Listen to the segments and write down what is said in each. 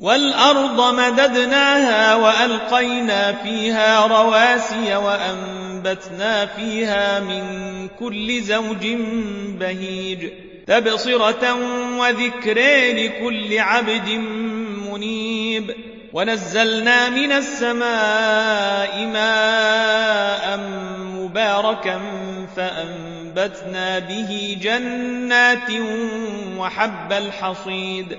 والأرض مددناها وألقينا فيها رواسي وأنبتنا فيها من كل زوج بهيج تبصرة وذكر لكل عبد منيب ونزلنا من السماء ماء مباركا فأنبتنا به جنات وحب الحصيد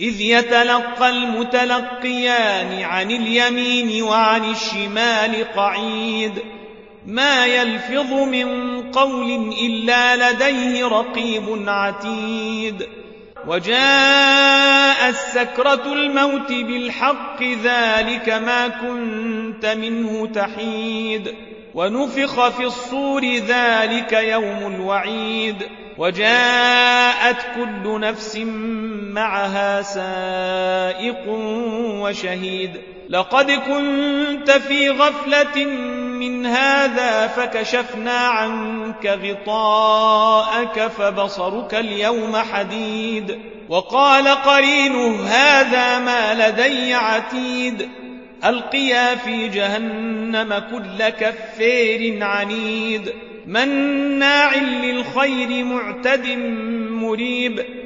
إذ يتلقى المتلقيان عن اليمين وعن الشمال قعيد. ما يلفظ من قول إلا لديه رقيب عتيد. وجاء السكرة الموت بالحق ذلك ما كنت منه تحيد. ونفخ في الصور ذلك يوم الوعيد. وجاءت كل نفس معها سائق وشهيد. لقد كنت في غفلة من هذا فكشفنا عنك غطاءك فبصرك اليوم حديد. وقال قرينه هذا ما لدي عتيد. ألقيا في جهنم كل كفير عنيد. مناع للخير معتد مريب.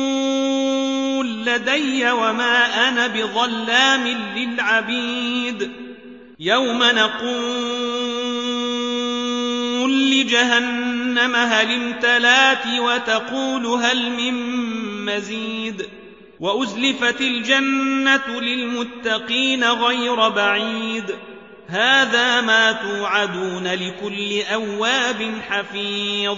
لدي وما أنا بظلام للعبيد. يوم نقول لجهنم هل امتلأت وتقول هل من مزيد. وأزلفت الجنة للمتقين غير بعيد. هذا ما توعدون لكل أواب حفيظ.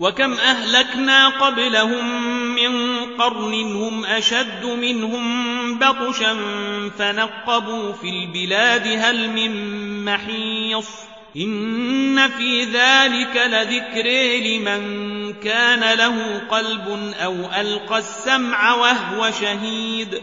وكم أهلكنا قبلهم من قرن هم أشد منهم بطشا فنقبوا في البلاد هل من محيص إن في ذلك لذكر لمن كان له قلب أو ألقى السمع وهو شهيد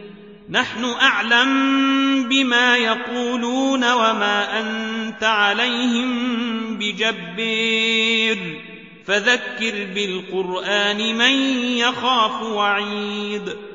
نحن أعلم بما يقولون وما أنت عليهم بجبير. فذكر بالقرآن من يخاف وعيد.